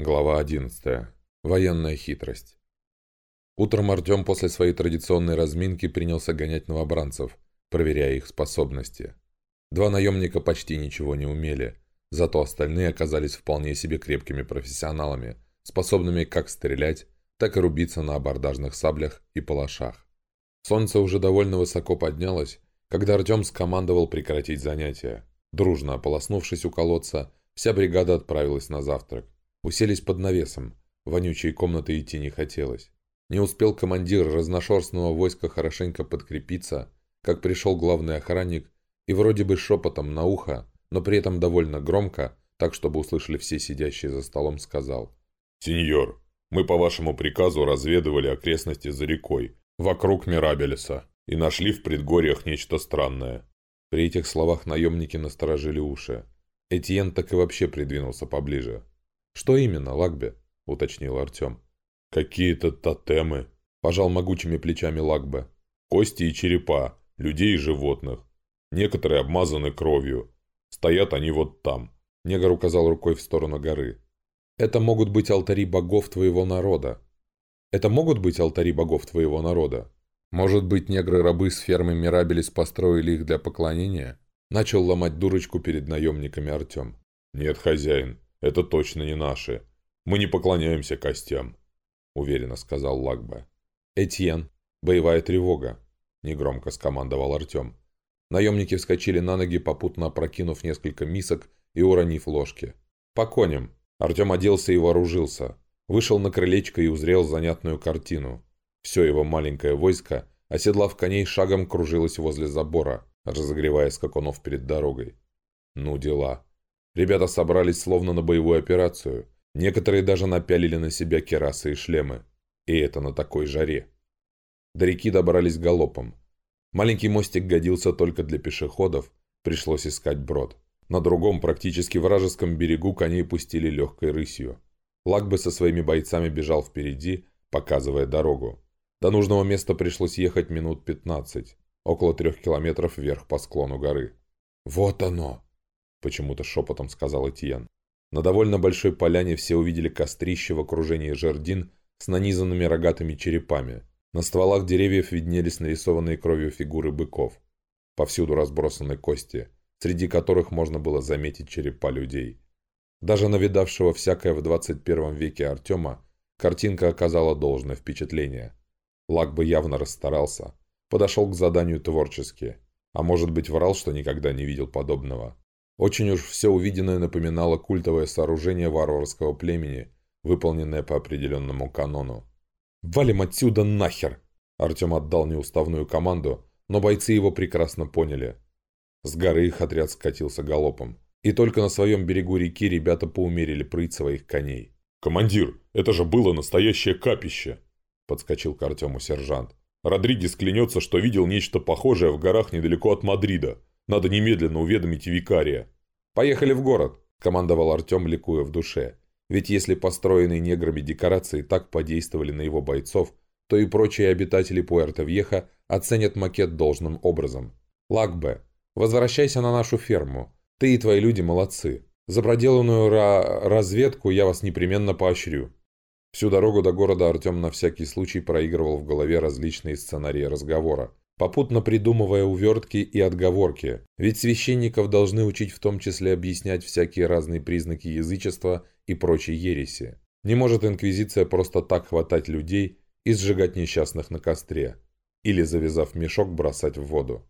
Глава 11. Военная хитрость. Утром Артем после своей традиционной разминки принялся гонять новобранцев, проверяя их способности. Два наемника почти ничего не умели, зато остальные оказались вполне себе крепкими профессионалами, способными как стрелять, так и рубиться на абордажных саблях и палашах. Солнце уже довольно высоко поднялось, когда Артем скомандовал прекратить занятия. Дружно ополоснувшись у колодца, вся бригада отправилась на завтрак. Уселись под навесом. Вонючей комнаты идти не хотелось. Не успел командир разношерстного войска хорошенько подкрепиться, как пришел главный охранник и вроде бы шепотом на ухо, но при этом довольно громко, так чтобы услышали все сидящие за столом, сказал. «Сеньор, мы по вашему приказу разведывали окрестности за рекой, вокруг Мирабелеса, и нашли в предгорьях нечто странное». При этих словах наемники насторожили уши. Этьен так и вообще придвинулся поближе. «Что именно, Лагбе?» – уточнил Артем. «Какие-то тотемы», – пожал могучими плечами Лагбе. «Кости и черепа, людей и животных. Некоторые обмазаны кровью. Стоят они вот там». Негр указал рукой в сторону горы. «Это могут быть алтари богов твоего народа». «Это могут быть алтари богов твоего народа?» «Может быть, негры-рабы с фермы Мирабелис построили их для поклонения?» Начал ломать дурочку перед наемниками Артем. «Нет, хозяин, это точно не наши. Мы не поклоняемся костям», — уверенно сказал Лагба. «Этьен, боевая тревога», — негромко скомандовал Артем. Наемники вскочили на ноги, попутно опрокинув несколько мисок и уронив ложки. «По коням!» Артем оделся и вооружился. Вышел на крылечко и узрел занятную картину. Все его маленькое войско, оседлав коней, шагом кружилось возле забора, разогревая скакунов перед дорогой. Ну дела. Ребята собрались словно на боевую операцию. Некоторые даже напялили на себя керасы и шлемы. И это на такой жаре. До реки добрались галопом. Маленький мостик годился только для пешеходов, пришлось искать брод. На другом, практически вражеском берегу коней пустили легкой рысью. Лагбе со своими бойцами бежал впереди, показывая дорогу. До нужного места пришлось ехать минут 15, около трех километров вверх по склону горы. «Вот оно!» — почему-то шепотом сказал Этьен. На довольно большой поляне все увидели кострище в окружении жердин с нанизанными рогатыми черепами. На стволах деревьев виднелись нарисованные кровью фигуры быков. Повсюду разбросаны кости, среди которых можно было заметить черепа людей. Даже навидавшего всякое в 21 веке Артема картинка оказала должное впечатление. Лак бы явно расстарался, подошел к заданию творчески, а может быть врал, что никогда не видел подобного. Очень уж все увиденное напоминало культовое сооружение варварского племени, выполненное по определенному канону. «Валим отсюда нахер!» Артем отдал неуставную команду, но бойцы его прекрасно поняли. С горы их отряд скатился галопом. И только на своем берегу реки ребята поумерили прыть своих коней. «Командир, это же было настоящее капище!» Подскочил к Артему сержант. «Родригес клянется, что видел нечто похожее в горах недалеко от Мадрида. Надо немедленно уведомить викария». «Поехали в город», – командовал Артем, ликуя в душе. Ведь если построенные неграми декорации так подействовали на его бойцов, то и прочие обитатели Пуэрто-Вьеха оценят макет должным образом. Лакбе, возвращайся на нашу ферму. Ты и твои люди молодцы. За проделанную ра разведку я вас непременно поощрю». Всю дорогу до города Артем на всякий случай проигрывал в голове различные сценарии разговора попутно придумывая увертки и отговорки, ведь священников должны учить в том числе объяснять всякие разные признаки язычества и прочей ереси. Не может инквизиция просто так хватать людей и сжигать несчастных на костре, или, завязав мешок, бросать в воду.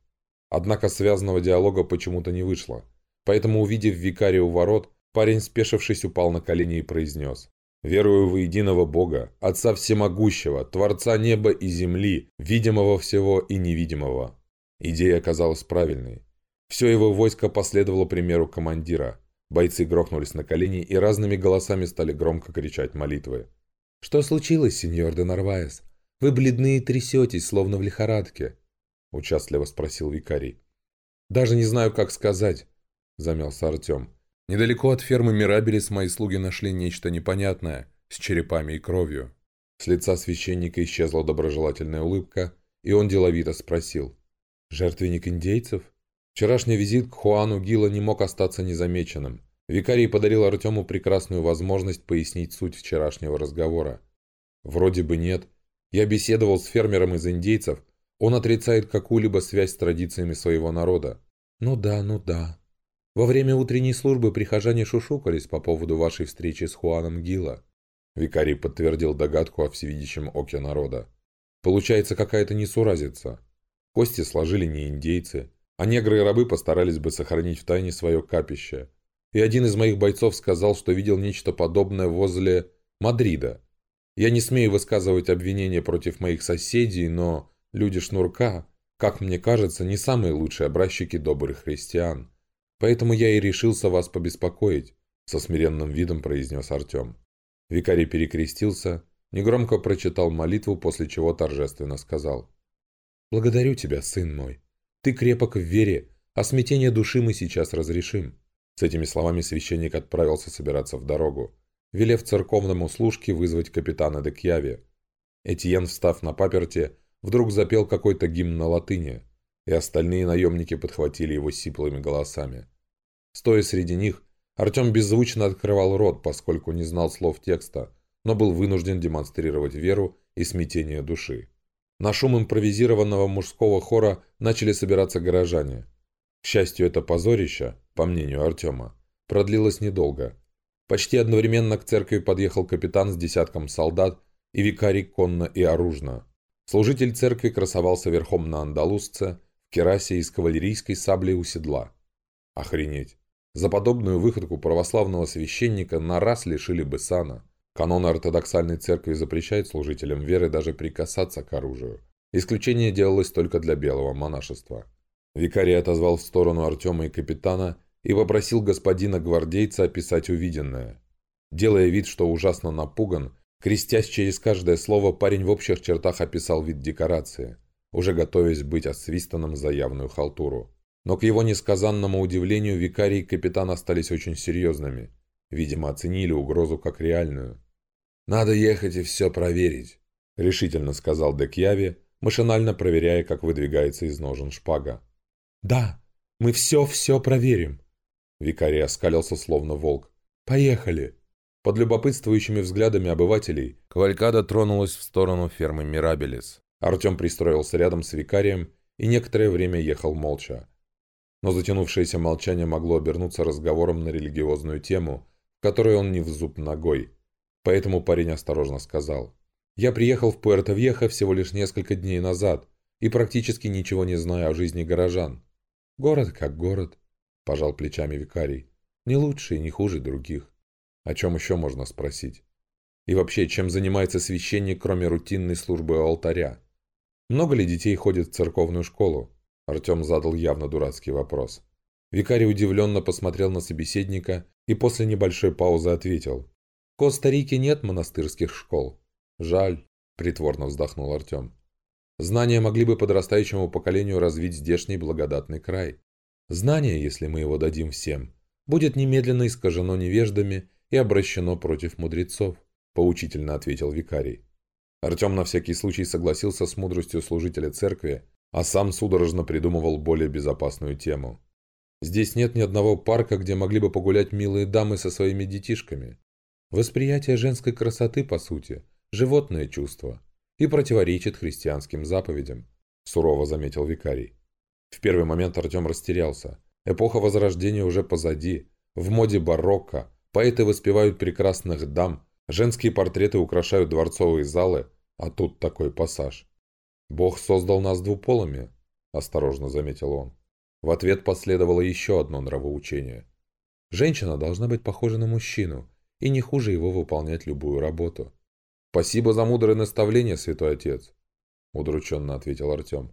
Однако связанного диалога почему-то не вышло, поэтому, увидев викария у ворот, парень, спешившись, упал на колени и произнес Верую в единого Бога, Отца Всемогущего, Творца неба и земли, видимого всего и невидимого. Идея оказалась правильной. Все его войско последовало примеру командира. Бойцы грохнулись на колени и разными голосами стали громко кричать молитвы. «Что случилось, сеньор де Нарваес? Вы бледны и трясетесь, словно в лихорадке», – участливо спросил викарий. «Даже не знаю, как сказать», – замялся Артем. Недалеко от фермы Мирабелис мои слуги нашли нечто непонятное, с черепами и кровью. С лица священника исчезла доброжелательная улыбка, и он деловито спросил. «Жертвенник индейцев?» Вчерашний визит к Хуану Гила не мог остаться незамеченным. Викарий подарил Артему прекрасную возможность пояснить суть вчерашнего разговора. Вроде бы нет. Я беседовал с фермером из индейцев. Он отрицает какую-либо связь с традициями своего народа. Ну да, ну да. Во время утренней службы прихожане шушукались по поводу вашей встречи с Хуаном Гила. Викарий подтвердил догадку о всевидящем оке народа. Получается какая-то несуразица. Кости сложили не индейцы, а негры и рабы постарались бы сохранить в тайне свое капище. И один из моих бойцов сказал, что видел нечто подобное возле Мадрида. Я не смею высказывать обвинения против моих соседей, но люди Шнурка, как мне кажется, не самые лучшие образчики добрых христиан. Поэтому я и решился вас побеспокоить, со смиренным видом произнес Артем. Викарий перекрестился, негромко прочитал молитву, после чего торжественно сказал. «Благодарю тебя, сын мой. Ты крепок в вере, а смятение души мы сейчас разрешим». С этими словами священник отправился собираться в дорогу велев церковному служке вызвать капитана де Кьяви. Этьен, встав на паперте, вдруг запел какой-то гимн на латыни, и остальные наемники подхватили его сиплыми голосами. Стоя среди них, Артем беззвучно открывал рот, поскольку не знал слов текста, но был вынужден демонстрировать веру и смятение души. На шум импровизированного мужского хора начали собираться горожане. К счастью, это позорище, по мнению Артема, продлилось недолго – Почти одновременно к церкви подъехал капитан с десятком солдат и викарий конно и оружно. Служитель церкви красовался верхом на андалузце, в керасе и кавалерийской саблей у седла. Охренеть. За подобную выходку православного священника на раз лишили бы сана. Каноны ортодоксальной церкви запрещают служителям веры даже прикасаться к оружию. Исключение делалось только для белого монашества. Викарий отозвал в сторону Артема и капитана и попросил господина гвардейца описать увиденное. Делая вид, что ужасно напуган, крестясь через каждое слово, парень в общих чертах описал вид декорации, уже готовясь быть освистанным за явную халтуру. Но к его несказанному удивлению викарий и капитан остались очень серьезными. Видимо, оценили угрозу как реальную. «Надо ехать и все проверить», — решительно сказал Декьяви, машинально проверяя, как выдвигается из ножен шпага. «Да, мы все-все проверим», Викарий оскалился словно волк. «Поехали!» Под любопытствующими взглядами обывателей Кавалькада тронулась в сторону фермы Мирабелис. Артем пристроился рядом с викарием и некоторое время ехал молча. Но затянувшееся молчание могло обернуться разговором на религиозную тему, в которой он не в зуб ногой. Поэтому парень осторожно сказал. «Я приехал в Пуэрто-Вьехо всего лишь несколько дней назад и практически ничего не знаю о жизни горожан. Город как город пожал плечами викарий. Не лучше и не хуже других. О чем еще можно спросить? И вообще, чем занимается священник, кроме рутинной службы у алтаря? Много ли детей ходит в церковную школу? Артем задал явно дурацкий вопрос. Викарий удивленно посмотрел на собеседника и после небольшой паузы ответил. В Коста-Рике нет монастырских школ. Жаль, притворно вздохнул Артем. Знания могли бы подрастающему поколению развить здешний благодатный край. Знание, если мы его дадим всем, будет немедленно искажено невеждами и обращено против мудрецов», – поучительно ответил викарий. Артем на всякий случай согласился с мудростью служителя церкви, а сам судорожно придумывал более безопасную тему. «Здесь нет ни одного парка, где могли бы погулять милые дамы со своими детишками. Восприятие женской красоты, по сути, животное чувство и противоречит христианским заповедям», – сурово заметил викарий. В первый момент Артем растерялся. Эпоха Возрождения уже позади. В моде барокко. Поэты воспевают прекрасных дам. Женские портреты украшают дворцовые залы. А тут такой пассаж. «Бог создал нас двуполыми», – осторожно заметил он. В ответ последовало еще одно нравоучение. «Женщина должна быть похожа на мужчину, и не хуже его выполнять любую работу». «Спасибо за мудрое наставление, святой отец», – удрученно ответил Артем.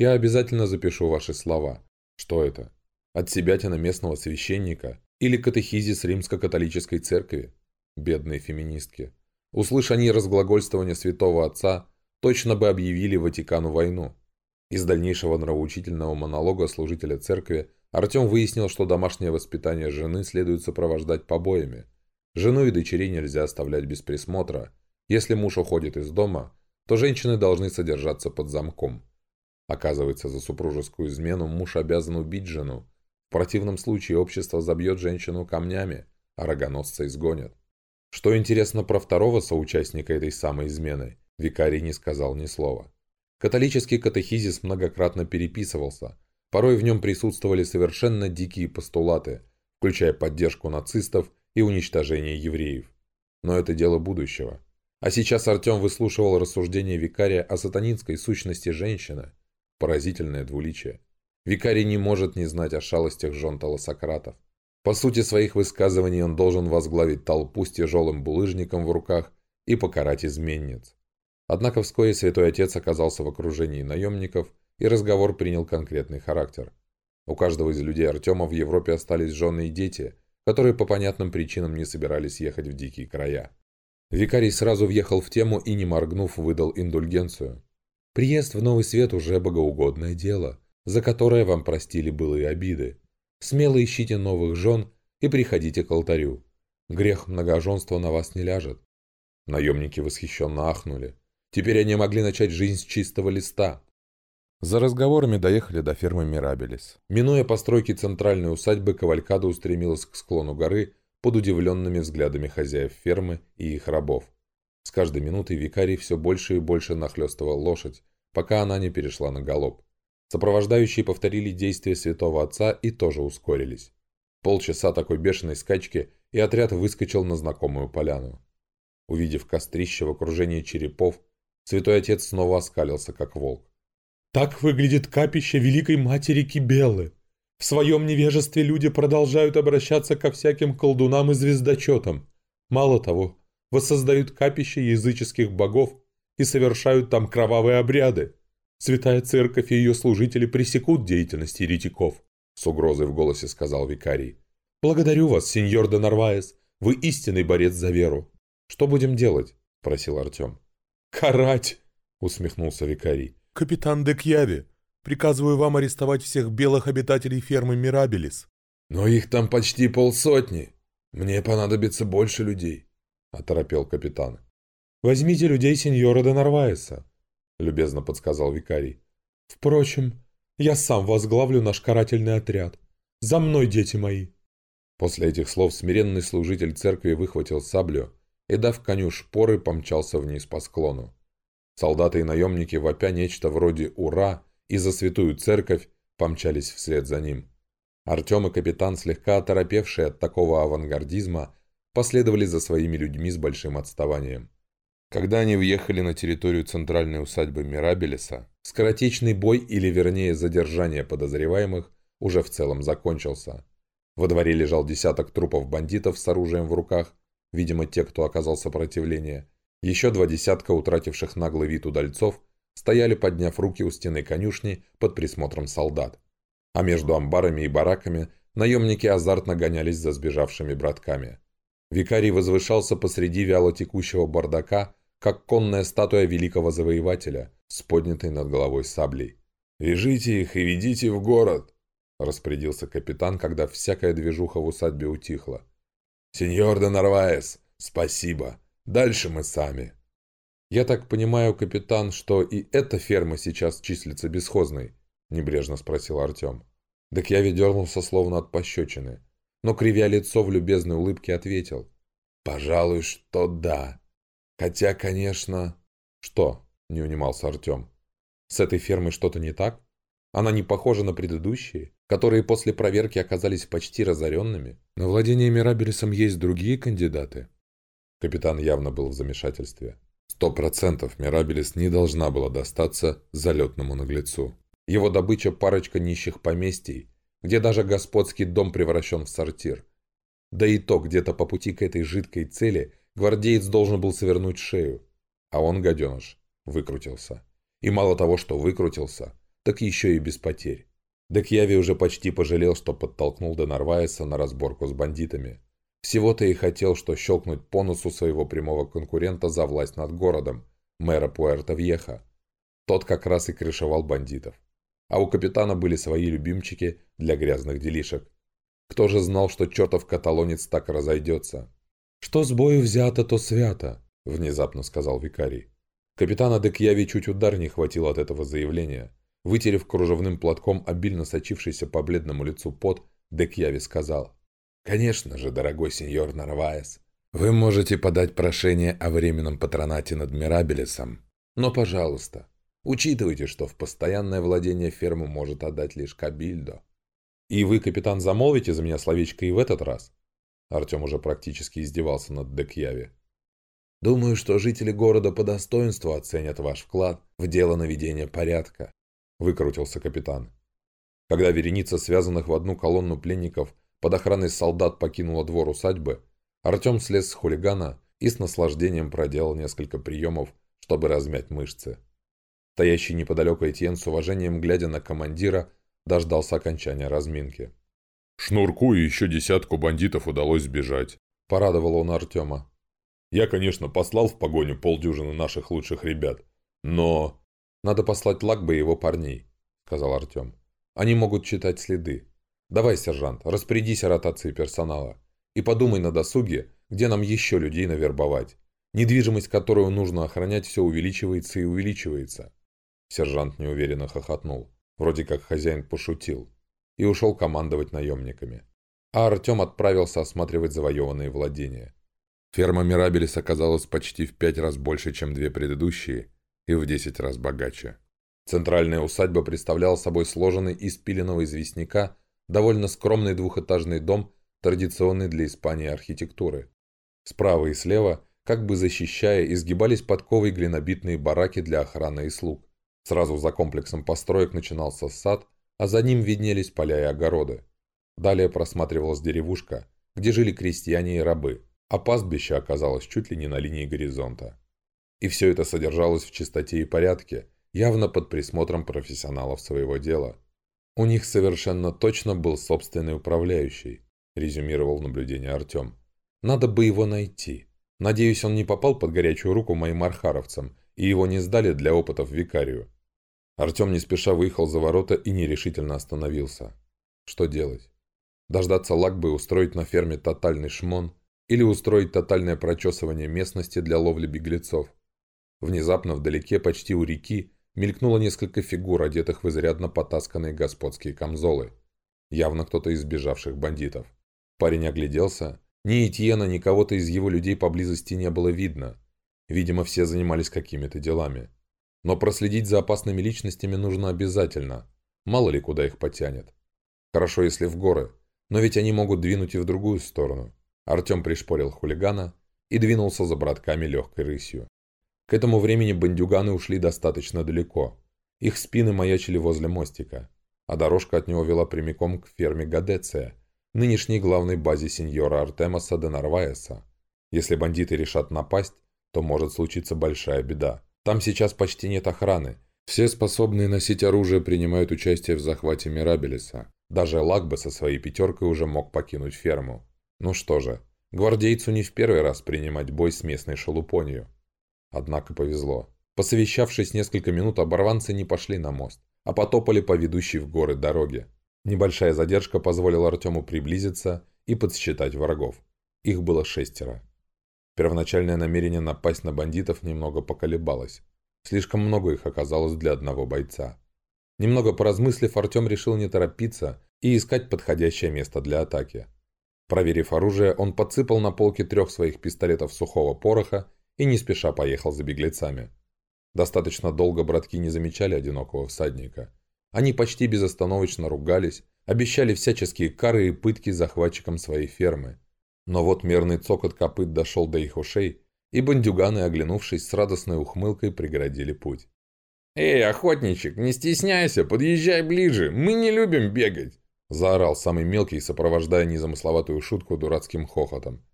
Я обязательно запишу ваши слова. Что это? От себятина местного священника или катехизис римско-католической церкви? Бедные феминистки. Услышь они разглагольствование святого отца, точно бы объявили Ватикану войну. Из дальнейшего нравоучительного монолога служителя церкви Артем выяснил, что домашнее воспитание жены следует сопровождать побоями. Жену и дочерей нельзя оставлять без присмотра. Если муж уходит из дома, то женщины должны содержаться под замком. Оказывается, за супружескую измену муж обязан убить жену. В противном случае общество забьет женщину камнями, а рогоносца изгонят. Что интересно про второго соучастника этой самой измены, викарий не сказал ни слова. Католический катехизис многократно переписывался, порой в нем присутствовали совершенно дикие постулаты, включая поддержку нацистов и уничтожение евреев. Но это дело будущего. А сейчас Артем выслушивал рассуждения викария о сатанинской сущности женщины. Поразительное двуличие. Викарий не может не знать о шалостях жен Таласократов. По сути своих высказываний он должен возглавить толпу с тяжелым булыжником в руках и покарать изменниц. Однако вскоре святой отец оказался в окружении наемников, и разговор принял конкретный характер. У каждого из людей Артема в Европе остались жены и дети, которые по понятным причинам не собирались ехать в дикие края. Викарий сразу въехал в тему и, не моргнув, выдал индульгенцию. «Приезд в Новый Свет уже богоугодное дело, за которое вам простили былые обиды. Смело ищите новых жен и приходите к алтарю. Грех многоженства на вас не ляжет». Наемники восхищенно ахнули. Теперь они могли начать жизнь с чистого листа. За разговорами доехали до фермы Мирабелис. Минуя постройки центральной усадьбы, Кавалькада устремилась к склону горы под удивленными взглядами хозяев фермы и их рабов. С каждой минутой викарий все больше и больше нахлестывал лошадь, пока она не перешла на галоп. Сопровождающие повторили действия святого отца и тоже ускорились. Полчаса такой бешеной скачки, и отряд выскочил на знакомую поляну. Увидев кострище в окружении черепов, святой отец снова оскалился, как волк. Так выглядит капище Великой Матери Кибелы. В своем невежестве люди продолжают обращаться ко всяким колдунам и звездочетам. Мало того, воссоздают капища языческих богов и совершают там кровавые обряды. Святая Церковь и ее служители пресекут деятельность еретиков, с угрозой в голосе сказал викарий. «Благодарю вас, сеньор де Нарваес, вы истинный борец за веру». «Что будем делать?» – просил Артем. «Карать!» – усмехнулся викарий. «Капитан Декьяви, приказываю вам арестовать всех белых обитателей фермы Мирабелис». «Но их там почти полсотни. Мне понадобится больше людей», — оторопел капитан. «Возьмите людей сеньора де Нарваеса», — любезно подсказал викарий. «Впрочем, я сам возглавлю наш карательный отряд. За мной, дети мои!» После этих слов смиренный служитель церкви выхватил саблю и, дав коню шпоры, помчался вниз по склону. Солдаты и наемники, вопя нечто вроде «Ура!» и «За святую церковь!» помчались вслед за ним. Артем и капитан, слегка оторопевшие от такого авангардизма, последовали за своими людьми с большим отставанием. Когда они въехали на территорию центральной усадьбы Мирабелеса, скоротечный бой, или вернее задержание подозреваемых, уже в целом закончился. Во дворе лежал десяток трупов бандитов с оружием в руках, видимо, те, кто оказал сопротивление, еще два десятка утративших наглый вид удальцов стояли, подняв руки у стены конюшни под присмотром солдат. А между амбарами и бараками наемники азартно гонялись за сбежавшими братками. Викарий возвышался посреди вяло текущего бардака, как конная статуя великого завоевателя, с поднятой над головой саблей. «Вяжите их и ведите в город!» – распорядился капитан, когда всякая движуха в усадьбе утихла. «Сеньор де Нарваес, спасибо! Дальше мы сами. Я так понимаю, капитан, что и эта ферма сейчас числится бесхозной? Небрежно спросил Артем. Так я ведернулся словно от пощечины. Но, кривя лицо в любезной улыбке, ответил. Пожалуй, что да. Хотя, конечно... Что? Не унимался Артем. С этой фермой что-то не так? Она не похожа на предыдущие, которые после проверки оказались почти разоренными. На владение Мирабелесом есть другие кандидаты. Капитан явно был в замешательстве. Сто процентов Мирабелис не должна была достаться залетному наглецу. Его добыча парочка нищих поместий, где даже господский дом превращен в сортир. Да и то, где-то по пути к этой жидкой цели гвардеец должен был свернуть шею. А он, гаденыш, выкрутился. И мало того, что выкрутился, так еще и без потерь. Декьяви уже почти пожалел, что подтолкнул до Нарваеса на разборку с бандитами. Всего-то и хотел, что щелкнуть по носу своего прямого конкурента за власть над городом, мэра Пуэрто-Вьеха. Тот как раз и крышевал бандитов. А у капитана были свои любимчики для грязных делишек. Кто же знал, что чертов каталонец так разойдется? «Что с бою взято, то свято», — внезапно сказал викарий. Капитана Декьяви чуть удар не хватил от этого заявления. Вытерев кружевным платком обильно сочившийся по бледному лицу пот, Декьяви сказал. «Конечно же, дорогой сеньор Нарваес, вы можете подать прошение о временном патронате над Мирабелесом, но, пожалуйста, учитывайте, что в постоянное владение ферму может отдать лишь Кабильдо». «И вы, капитан, замолвите за меня словечко и в этот раз?» Артем уже практически издевался над Декьяви. «Думаю, что жители города по достоинству оценят ваш вклад в дело наведения порядка», – выкрутился капитан. Когда вереница связанных в одну колонну пленников под охраной солдат покинула двор усадьбы, Артем слез с хулигана и с наслаждением проделал несколько приемов, чтобы размять мышцы. Стоящий неподалеку Этьен с уважением глядя на командира, дождался окончания разминки. «Шнурку и еще десятку бандитов удалось сбежать», – порадовал он Артема. «Я, конечно, послал в погоню полдюжины наших лучших ребят, но...» «Надо послать Лакбе и его парней», – сказал Артем. Они могут читать следы. Давай, сержант, распорядись о ротации персонала. И подумай на досуге, где нам еще людей навербовать. Недвижимость, которую нужно охранять, все увеличивается и увеличивается. Сержант неуверенно хохотнул. Вроде как хозяин пошутил. И ушел командовать наемниками. А Артем отправился осматривать завоеванные владения. Ферма Мирабелис оказалась почти в пять раз больше, чем две предыдущие, и в десять раз богаче. Центральная усадьба представляла собой сложенный из пиленного известняка довольно скромный двухэтажный дом, традиционный для Испании архитектуры. Справа и слева, как бы защищая, изгибались подковой глинобитные бараки для охраны и слуг. Сразу за комплексом построек начинался сад, а за ним виднелись поля и огороды. Далее просматривалась деревушка, где жили крестьяне и рабы, а пастбище оказалось чуть ли не на линии горизонта. И все это содержалось в чистоте и порядке – явно под присмотром профессионалов своего дела. У них совершенно точно был собственный управляющий, резюмировал наблюдение Артем. Надо бы его найти. Надеюсь, он не попал под горячую руку моим архаровцам, и его не сдали для опытов в викарию. Артем не спеша выехал за ворота и нерешительно остановился. Что делать? Дождаться Лакбы и устроить на ферме тотальный шмон или устроить тотальное прочесывание местности для ловли беглецов? Внезапно вдалеке, почти у реки, мелькнуло несколько фигур, одетых в изрядно потасканные господские камзолы. Явно кто-то из сбежавших бандитов. Парень огляделся. Ни Этьена, ни кого-то из его людей поблизости не было видно. Видимо, все занимались какими-то делами. Но проследить за опасными личностями нужно обязательно. Мало ли, куда их потянет. Хорошо, если в горы. Но ведь они могут двинуть и в другую сторону. Артем пришпорил хулигана и двинулся за братками легкой рысью. К этому времени бандюганы ушли достаточно далеко. Их спины маячили возле мостика, а дорожка от него вела прямиком к ферме Гадеция, нынешней главной базе сеньора Артемаса де Нарваеса. Если бандиты решат напасть, то может случиться большая беда. Там сейчас почти нет охраны. Все способные носить оружие принимают участие в захвате Мирабелеса. Даже Лагбе со своей пятеркой уже мог покинуть ферму. Ну что же, гвардейцу не в первый раз принимать бой с местной шелупонью. Однако повезло. Посовещавшись несколько минут, оборванцы не пошли на мост, а потопали по ведущей в горы дороге. Небольшая задержка позволила Артему приблизиться и подсчитать врагов. Их было шестеро. Первоначальное намерение напасть на бандитов немного поколебалось. Слишком много их оказалось для одного бойца. Немного поразмыслив, Артем решил не торопиться и искать подходящее место для атаки. Проверив оружие, он подсыпал на полке трех своих пистолетов сухого пороха и не спеша поехал за беглецами. Достаточно долго братки не замечали одинокого всадника. Они почти безостановочно ругались, обещали всяческие кары и пытки захватчикам своей фермы. Но вот мерный цокот копыт дошел до их ушей, и бандюганы, оглянувшись с радостной ухмылкой, преградили путь. «Эй, охотничек, не стесняйся, подъезжай ближе, мы не любим бегать!» Заорал самый мелкий, сопровождая незамысловатую шутку дурацким хохотом.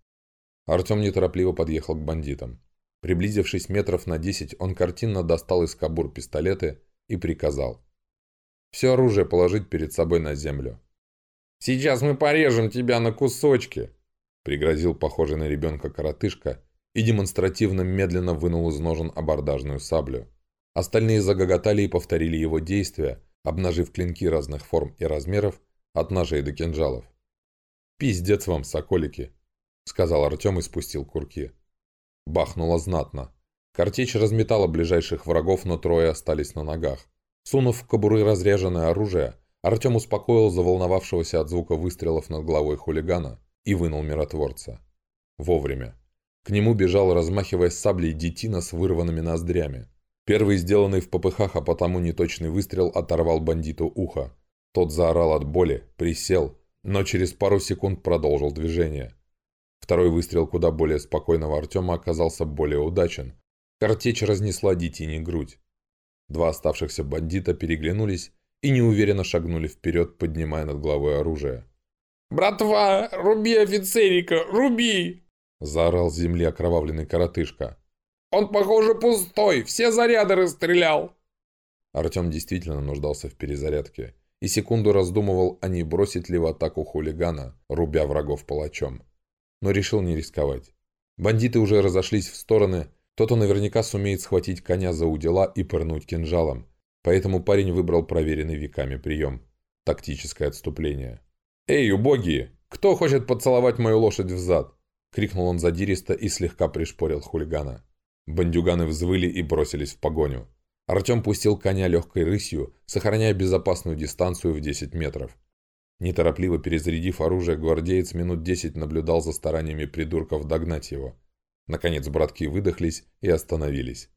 Артем неторопливо подъехал к бандитам. Приблизившись метров на десять, он картинно достал из кобур пистолеты и приказал. «Все оружие положить перед собой на землю». «Сейчас мы порежем тебя на кусочки!» Пригрозил похожий на ребенка коротышка и демонстративно медленно вынул из ножен абордажную саблю. Остальные загоготали и повторили его действия, обнажив клинки разных форм и размеров, от ножей до кинжалов. «Пиздец вам, соколики!» — сказал Артем и спустил курки. Бахнуло знатно. Картечь разметала ближайших врагов, но трое остались на ногах. Сунув в кобуры разряженное оружие, Артем успокоил заволновавшегося от звука выстрелов над головой хулигана и вынул миротворца. Вовремя. К нему бежал, размахивая саблей, детина с вырванными ноздрями. Первый, сделанный в попыхах, а потому неточный выстрел, оторвал бандиту ухо. Тот заорал от боли, присел, но через пару секунд продолжил движение. Второй выстрел куда более спокойного Артема оказался более удачен. Картечь разнесла детине грудь. Два оставшихся бандита переглянулись и неуверенно шагнули вперед, поднимая над головой оружие. «Братва, руби офицерика, руби!» Заорал с земли окровавленный коротышка. «Он, похоже, пустой, все заряды расстрелял!» Артем действительно нуждался в перезарядке и секунду раздумывал, а не бросить ли в атаку хулигана, рубя врагов палачом. Но решил не рисковать. Бандиты уже разошлись в стороны, кто-то наверняка сумеет схватить коня за удила и пырнуть кинжалом, поэтому парень выбрал проверенный веками прием – тактическое отступление. «Эй, убогие! Кто хочет поцеловать мою лошадь в зад?» – крикнул он задиристо и слегка пришпорил хулигана. Бандюганы взвыли и бросились в погоню. Артем пустил коня легкой рысью, сохраняя безопасную дистанцию в 10 метров. Неторопливо перезарядив оружие, гвардеец минут 10 наблюдал за стараниями придурков догнать его. Наконец братки выдохлись и остановились.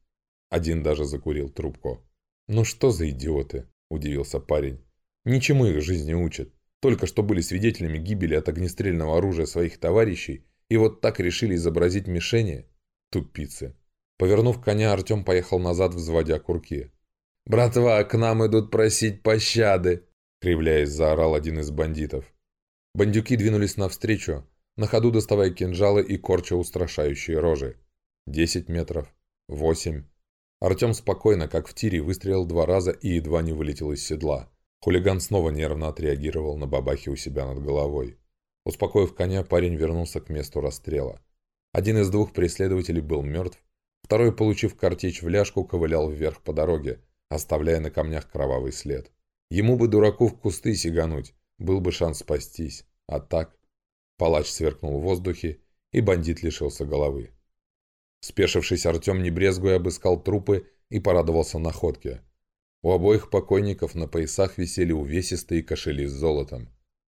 Один даже закурил трубку. «Ну что за идиоты?» – удивился парень. «Ничему их жизни учат. Только что были свидетелями гибели от огнестрельного оружия своих товарищей и вот так решили изобразить мишени? Тупицы!» Повернув коня, Артем поехал назад, взводя курки. «Братва, к нам идут просить пощады!» Кривляясь, заорал один из бандитов. Бандюки двинулись навстречу, на ходу доставая кинжалы и корча устрашающие рожи. Десять метров. Восемь. Артем спокойно, как в тире, выстрелил два раза и едва не вылетел из седла. Хулиган снова нервно отреагировал на бабахи у себя над головой. Успокоив коня, парень вернулся к месту расстрела. Один из двух преследователей был мертв, Второй, получив картечь в ляжку, ковылял вверх по дороге, оставляя на камнях кровавый след. Ему бы дураку в кусты сигануть, был бы шанс спастись. А так... Палач сверкнул в воздухе, и бандит лишился головы. Спешившись, Артем не брезгуя обыскал трупы и порадовался находке. У обоих покойников на поясах висели увесистые кошели с золотом.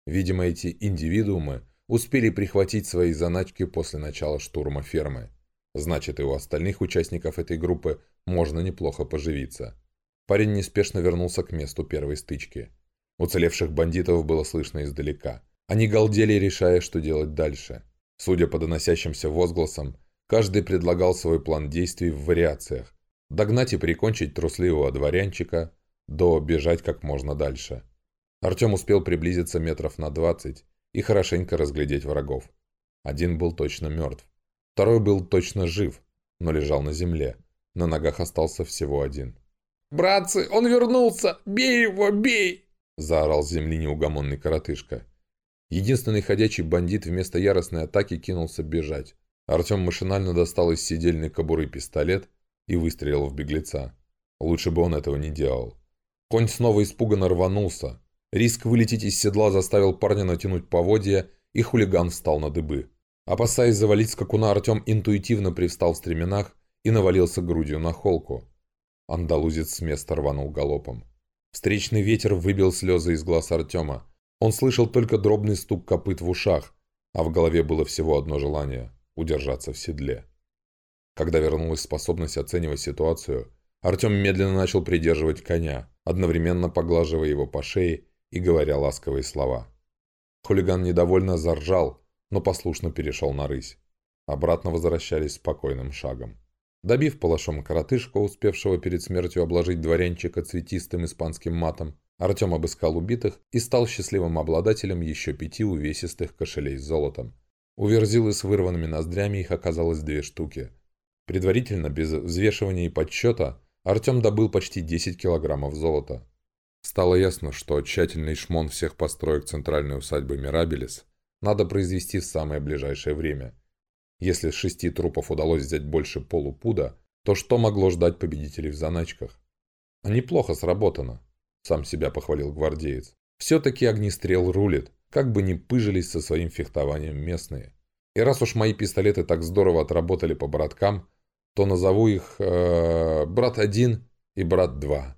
Видимо, эти индивидуумы успели прихватить свои заначки после начала штурма фермы. Значит, и у остальных участников этой группы можно неплохо поживиться. Парень неспешно вернулся к месту первой стычки. Уцелевших бандитов было слышно издалека. Они галдели, решая, что делать дальше. Судя по доносящимся возгласам, каждый предлагал свой план действий в вариациях. Догнать и прикончить трусливого дворянчика, до бежать как можно дальше. Артем успел приблизиться метров на двадцать и хорошенько разглядеть врагов. Один был точно мертв. Второй был точно жив, но лежал на земле. На ногах остался всего один. «Братцы, он вернулся! Бей его, бей!» Заорал с земли неугомонный коротышка. Единственный ходячий бандит вместо яростной атаки кинулся бежать. Артем машинально достал из сидельной кобуры пистолет и выстрелил в беглеца. Лучше бы он этого не делал. Конь снова испуганно рванулся. Риск вылететь из седла заставил парня натянуть поводья, и хулиган встал на дыбы. Опасаясь завалить скакуна, Артем интуитивно привстал в стременах и навалился грудью на холку. Андалузец с места рванул галопом. Встречный ветер выбил слезы из глаз Артема. Он слышал только дробный стук копыт в ушах, а в голове было всего одно желание – удержаться в седле. Когда вернулась способность оценивать ситуацию, Артем медленно начал придерживать коня, одновременно поглаживая его по шее и говоря ласковые слова. Хулиган недовольно заржал, но послушно перешел на рысь. Обратно возвращались спокойным шагом. Добив палашом коротышку, успевшего перед смертью обложить дворянчика цветистым испанским матом, Артем обыскал убитых и стал счастливым обладателем еще пяти увесистых кошелей с золотом. У Верзилы с вырванными ноздрями их оказалось две штуки. Предварительно, без взвешивания и подсчета, Артем добыл почти 10 килограммов золота. Стало ясно, что тщательный шмон всех построек центральной усадьбы Мирабелис надо произвести в самое ближайшее время. Если с шести трупов удалось взять больше полупуда, то что могло ждать победителей в заначках? Неплохо сработано, сам себя похвалил гвардеец. Все-таки огнестрел рулит, как бы ни пыжились со своим фехтованием местные. И раз уж мои пистолеты так здорово отработали по браткам, то назову их э, брат один и брат два.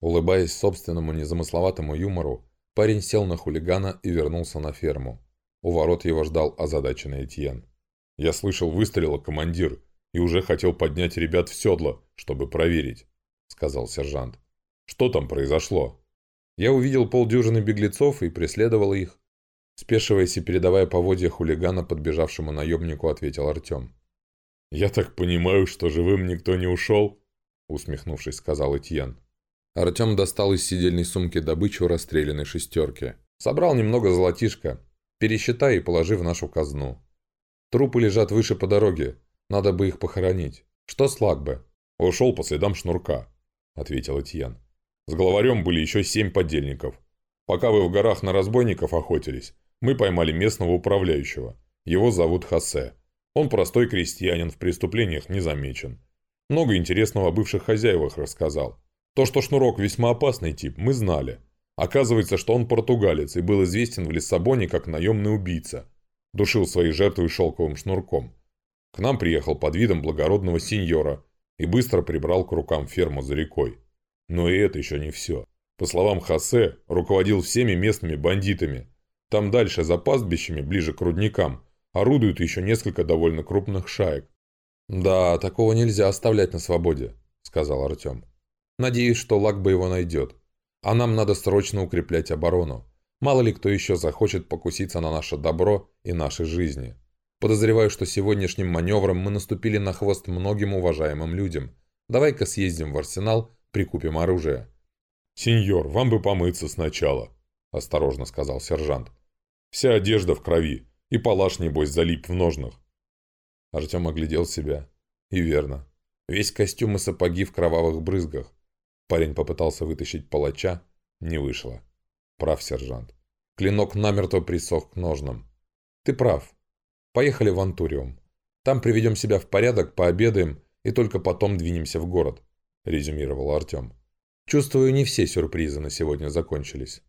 Улыбаясь собственному незамысловатому юмору, Парень сел на хулигана и вернулся на ферму. У ворот его ждал озадаченный Этьен. «Я слышал выстрела, командир, и уже хотел поднять ребят в седло, чтобы проверить», — сказал сержант. «Что там произошло?» Я увидел полдюжины беглецов и преследовал их. Спешиваясь и передавая поводья хулигана подбежавшему наемнику, ответил Артем. «Я так понимаю, что живым никто не ушел?» усмехнувшись, сказал Этьен. Артем достал из сидельной сумки добычу расстрелянной шестерки. Собрал немного золотишка. Пересчитай и положи в нашу казну. Трупы лежат выше по дороге. Надо бы их похоронить. Что с Лагбе? Ушел по следам шнурка, ответил Этьен. С главарем были еще семь подельников. Пока вы в горах на разбойников охотились, мы поймали местного управляющего. Его зовут Хосе. Он простой крестьянин, в преступлениях не замечен. Много интересного о бывших хозяевах рассказал. То, что Шнурок весьма опасный тип, мы знали. Оказывается, что он португалец и был известен в Лиссабоне как наемный убийца. Душил свои жертвы шелковым шнурком. К нам приехал под видом благородного сеньора и быстро прибрал к рукам ферму за рекой. Но и это еще не все. По словам Хосе, руководил всеми местными бандитами. Там дальше, за пастбищами, ближе к рудникам, орудуют еще несколько довольно крупных шаек. «Да, такого нельзя оставлять на свободе», — сказал Артем. Надеюсь, что Лакба его найдет. А нам надо срочно укреплять оборону. Мало ли кто еще захочет покуситься на наше добро и наши жизни. Подозреваю, что сегодняшним маневром мы наступили на хвост многим уважаемым людям. Давай-ка съездим в арсенал, прикупим оружие». «Сеньор, вам бы помыться сначала», – осторожно сказал сержант. «Вся одежда в крови, и палаш, небось, залип в ножнах». Артем оглядел себя. И верно. Весь костюм и сапоги в кровавых брызгах. Парень попытался вытащить палача, не вышло. Прав, сержант. Клинок намертво присох к ножнам. Ты прав. Поехали в Антуриум. Там приведем себя в порядок, пообедаем и только потом двинемся в город, резюмировал Артем. Чувствую, не все сюрпризы на сегодня закончились.